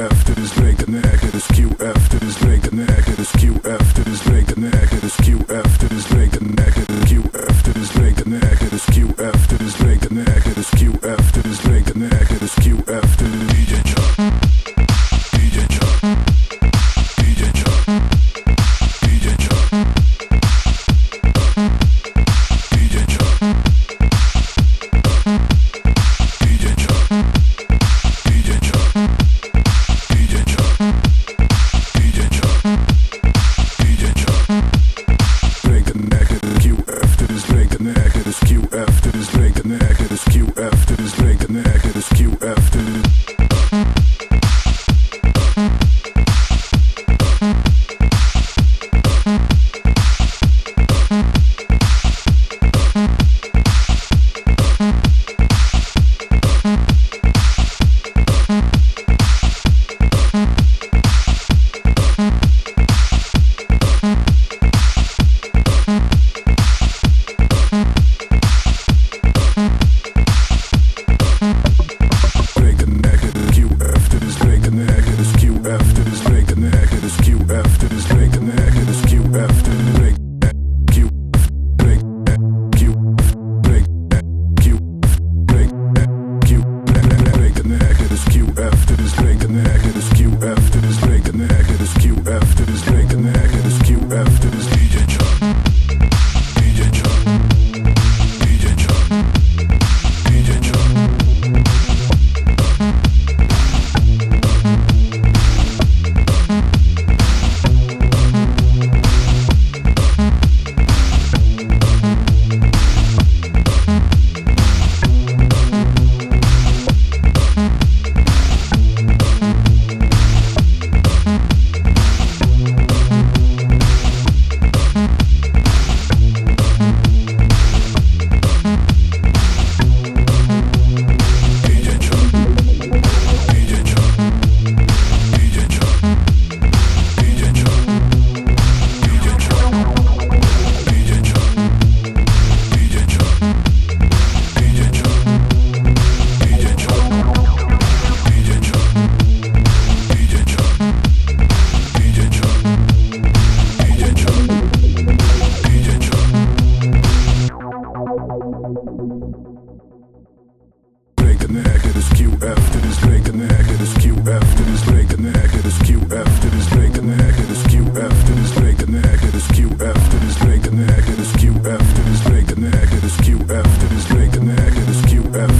QF to this break the neck. to QF to this break the neck. to QF to this break the neck. to QF to this Drake and that is QF, that is break the neck, that. Is QF, that is break the neck, that. Is QF, that is break the neck, that. Is QF, that is break the neck, that. Is QF, that is break the neck, that. Is QF, that is break the neck, that. Is QF, that is break the neck, that. Is QF.